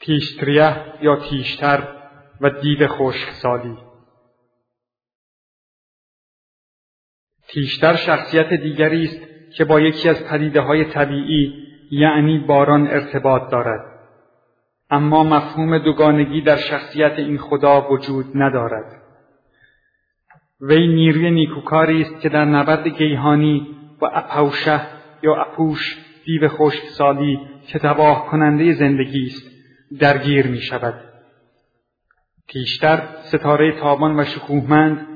تیشتریه یا تیشتر و دیو خشکسالی. تیشتر شخصیت دیگری است که با یکی از پدیده های طبیعی یعنی باران ارتباط دارد. اما مفهوم دوگانگی در شخصیت این خدا وجود ندارد. وی نیروی نیکوکاری است که در نبرد گیهانی و اپوشه یا اپوش دیو خشکسالی که تباه کننده زندگی است. درگیر می شود. پیشتر ستاره تابان و شکوهمند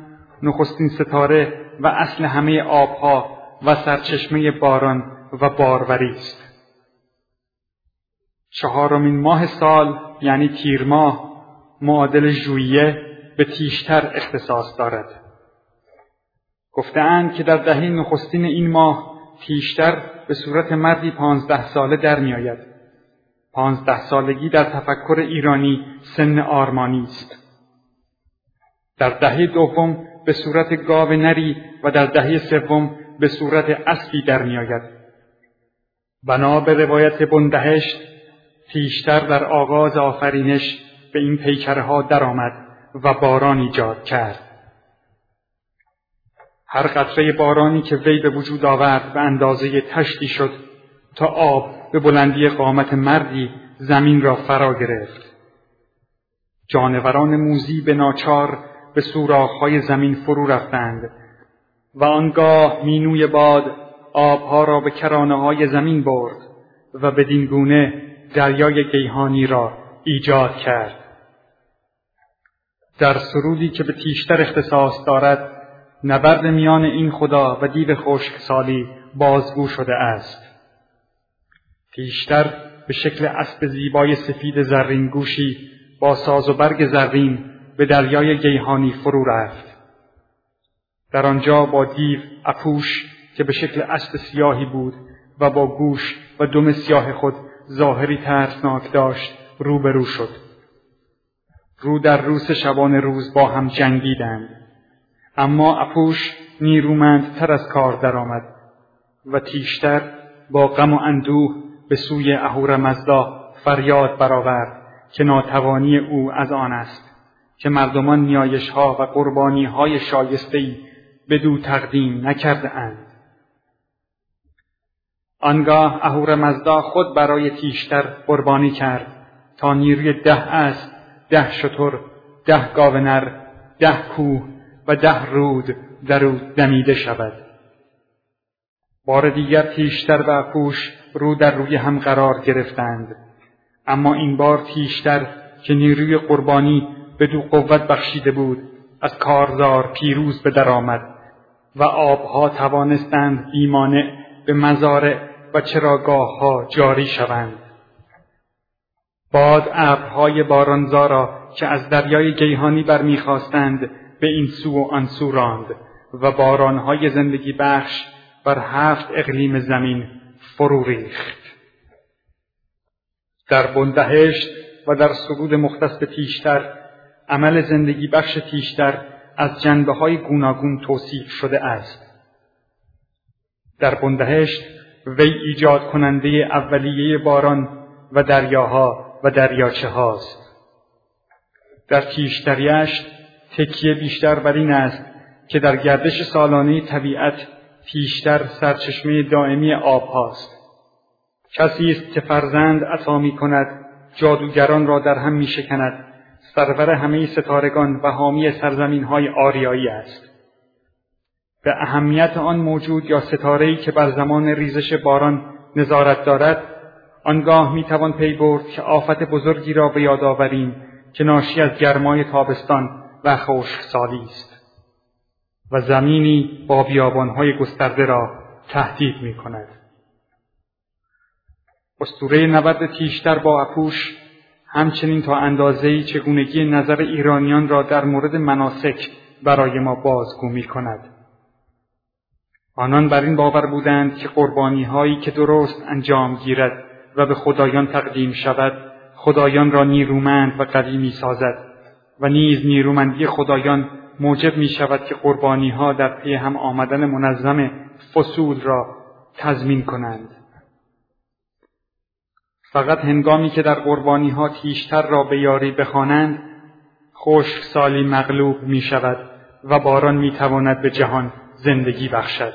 نخستین ستاره و اصل همه آبها و سرچشمه باران و باروری است. چهارمین ماه سال یعنی تیر ماه معادل ژوئیه به تیشتر اختصاص دارد. گفتهاند که در دهه نخستین این ماه تیشتر به صورت مردی پانزده ساله در میآید. پانزده سالگی در تفکر ایرانی سن آرمانی است. در دهه دوم به صورت گاو نری و در دهه سوم به صورت اسبی در میآید. بنا به روایت بندهشت پیشتر در آغاز آفرینش به این پیکرها درآمد و باران ایجاد کرد. هر قطره بارانی که وی به وجود آورد به اندازه تشتی شد تا آب به بلندی قامت مردی زمین را فرا گرفت. جانوران موزی به ناچار به سوراخهای زمین فرو رفتند و آنگاه مینوی باد آبها را به کرانه های زمین برد و بدین گونه دریای گیهانی را ایجاد کرد. در سرودی که به تیشتر اختصاص دارد نبرد میان این خدا و دیو خشکسالی بازگو شده است. پیشتر به شکل اسب زیبای سفید زرین گوشی با ساز و برگ زرین به دریای گیهانی فرو رفت. در آنجا با دیو اپوش که به شکل اسب سیاهی بود و با گوش و دم سیاه خود ظاهری ترسناک داشت روبرو شد. رو در روس شبان روز با هم جنگیدند. اما اپوش نیرومندتر از کار درآمد و تیشتر با غم و اندوه به سوی اهور مزدا فریاد برآورد که ناتوانی او از آن است که مردمان نیایش ها و قربانی های شایسته ای بدو تقدیم نکرده اند. آنگاه اهور مزدا خود برای تیشتر قربانی کرد تا نیروی ده است ده شتر ده گاونر ده کوه و ده رود در او دمیده شود بار دیگر تیشتر و پوش رو در روی هم قرار گرفتند. اما این بار تیشتر که نیروی قربانی به دو قوت بخشیده بود از کارزار پیروز به درآمد و آبها توانستند بیمانع به مزارع و چراگاه ها جاری شوند. باد ابرهای بارانزا را که از دریای گیهانی برمیخواستند به این سو و آن سو راند و بارانهای زندگی بخش بر هفت اقلیم زمین فرو ریخت. در بندهشت و در سرود مختص به تیشتر عمل زندگی بخش تیشتر از جنبه های گوناگون توصیف شده است. در بندهشت وی ایجاد کننده اولیه باران و دریاها و دریاچه هاست. در تیشتریش تکیه بیشتر بر این است که در گردش سالانه طبیعت پیشتر سرچشمه دائمی آب هاست. کسی است که فرزند عطا می کند جادوگران را در هم می شکند سرور همه ستارگان و حامی سرزمین های آریایی است. به اهمیت آن موجود یا ستاره‌ای که بر زمان ریزش باران نظارت دارد آنگاه می توان پی برد که آفت بزرگی را به یاد آوریم که ناشی از گرمای تابستان و خشکسالی است و زمینی با بیابانهای گسترده را تهدید می کند. استوره نبرد تیشتر با اپوش همچنین تا اندازه‌ای چگونگی نظر ایرانیان را در مورد مناسک برای ما بازگو می کند. آنان بر این باور بودند که قربانی هایی که درست انجام گیرد و به خدایان تقدیم شود خدایان را نیرومند و قوی می سازد و نیز نیرومندی خدایان موجب می شود که قربانی ها در پی هم آمدن منظم فصول را تضمین کنند. فقط هنگامی که در قربانی ها تیشتر را به یاری بخوانند خشک سالی مغلوب می شود و باران می تواند به جهان زندگی بخشد.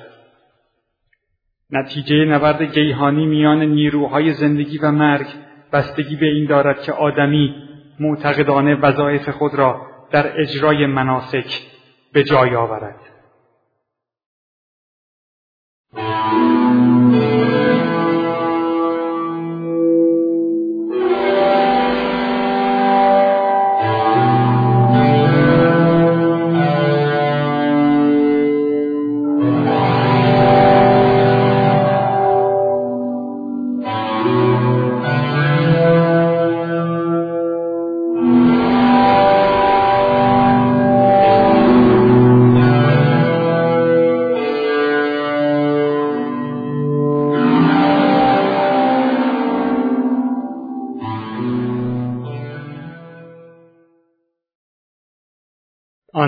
نتیجه نبرد گیهانی میان نیروهای زندگی و مرگ بستگی به این دارد که آدمی معتقدانه وظایف خود را در اجرای مناسک به جای آورد.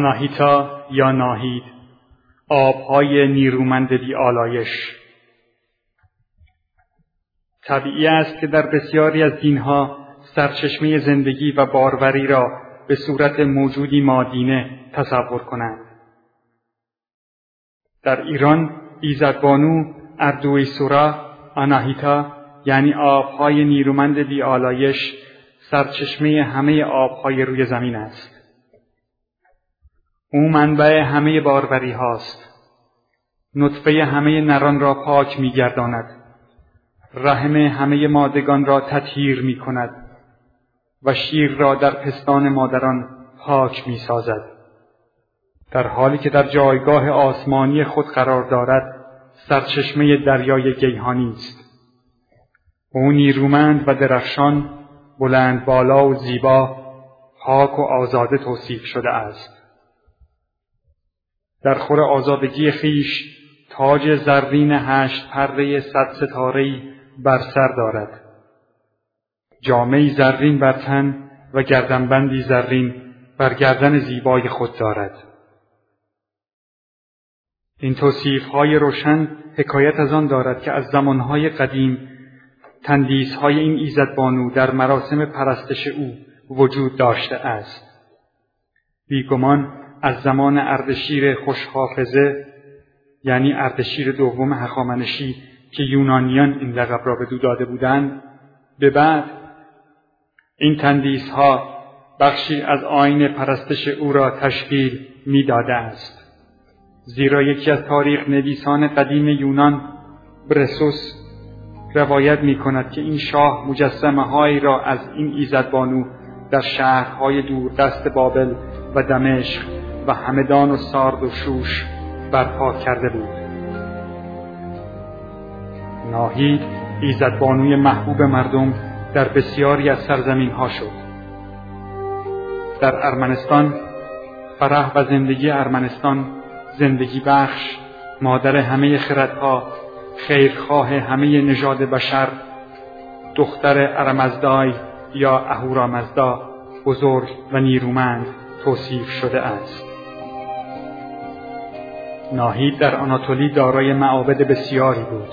آناهیتا یا ناهید آبهای نیرومند بی آلایش طبیعی است که در بسیاری از دینها سرچشمه زندگی و باروری را به صورت موجودی مادینه تصور کنند. در ایران ایزدبانو اردوی سورا آناهیتا یعنی آبهای نیرومند بی آلایش سرچشمه همه آبهای روی زمین است. او منبع همه باروری هاست. نطفه همه نران را پاک می گرداند رحم همه مادگان را تطهیر می کند و شیر را در پستان مادران پاک می سازد در حالی که در جایگاه آسمانی خود قرار دارد سرچشمه دریای گیهانی است. او نیرومند و درخشان بلند بالا و زیبا پاک و آزاده توصیف شده است. در خور آزادگی خیش تاج زرین هشت پرده صد ستارهای بر سر دارد. جامعی زرین بر تن و گردنبندی زرین بر گردن زیبای خود دارد. این توصیف های روشن حکایت از آن دارد که از زمانهای قدیم تندیس های این ایزد بانو در مراسم پرستش او وجود داشته است. بیگمان از زمان اردشیر خوشحافظه یعنی اردشیر دوم هخامنشی که یونانیان این لقب را به دو داده بودند به بعد این تندیس ها بخشی از آین پرستش او را تشکیل می‌داده است. زیرا یکی از تاریخ نویسان قدیم یونان برسوس روایت می کند که این شاه مجسمه هایی را از این ایزدبانو در شهرهای دور دست بابل و دمشق و همدان و سارد و شوش برپا کرده بود. ناهید ایزدبانوی محبوب مردم در بسیاری از سرزمین ها شد. در ارمنستان فرح و زندگی ارمنستان زندگی بخش مادر همه خردها خیرخواه همه نژاد بشر دختر ارمزدای یا اهورامزدا بزرگ و نیرومند توصیف شده است. ناهید در آناتولی دارای معابد بسیاری بود.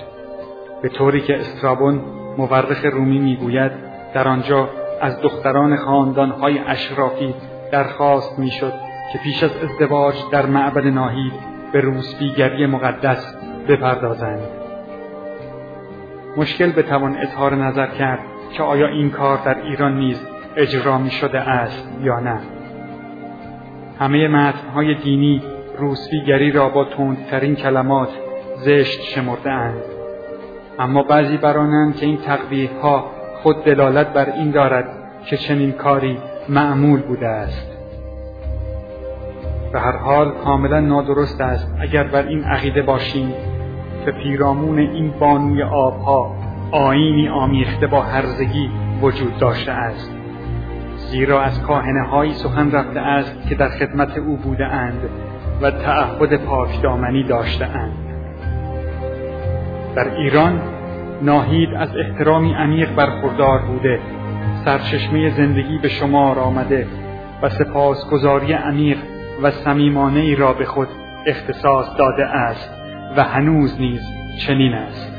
به طوری که استرابون مورخ رومی می‌گوید در آنجا از دختران خاندانهای اشرافی درخواست می‌شد که پیش از ازدواج در معبد ناهید به روسبیگری مقدس بپردازند. مشکل بتوان اظهار نظر کرد که آیا این کار در ایران نیز اجرا می شده است یا نه. همه متنهای دینی روسفیگری را با تندترین کلمات زشت شمرده اند. اما بعضی برانند که این تقبیه ها خود دلالت بر این دارد که چنین کاری معمول بوده است. به هر حال کاملا نادرست است اگر بر این عقیده باشیم که پیرامون این بانوی آبها آینی آمیخته با هرزگی وجود داشته است. زیرا از کاهنه هایی سخن رفته است که در خدمت او بوده اند. و تعهد پاکدامنی داشتهاند. در ایران ناهید از احترامی عمیق برخوردار بوده سرچشمه زندگی به شمار آمده و سپاسگزاری عمیق و صمیمانه ای را به خود اختصاص داده است و هنوز نیز چنین است.